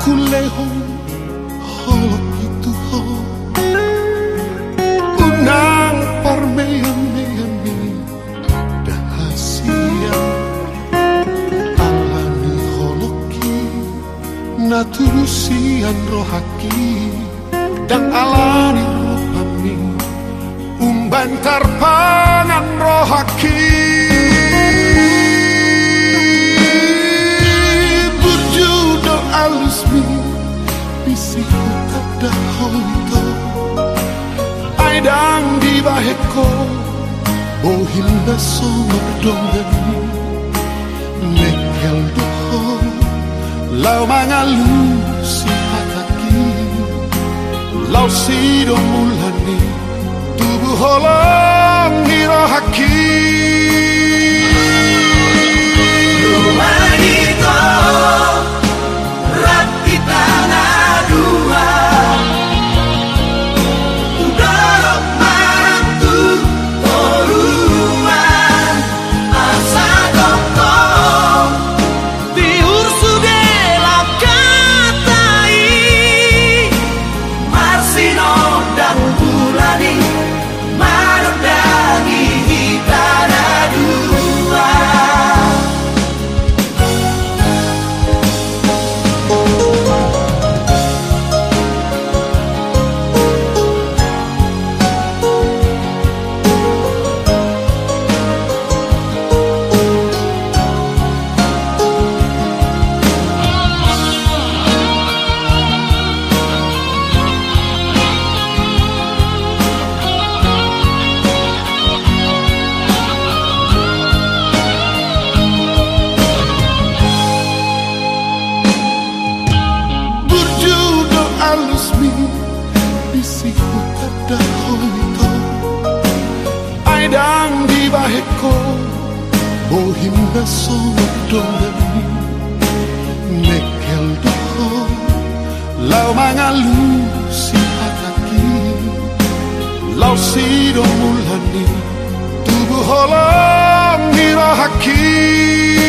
Sapala na kuleho Holok itu ho. Unang parmeyan meyan me Dahasian Alani holoki Naturusian rohaki. Dan alani rohami Umbantar pangan rohaki Aidang di baheko Bohim na somerdongani Nekel doho Lau mangalu si hataki Lau sido mulani Tubuh holong hiro haki Bohim na somerdongani Nekel doho Lau mangalu si hataki Lau sido mulani Tubuh holong hiro haki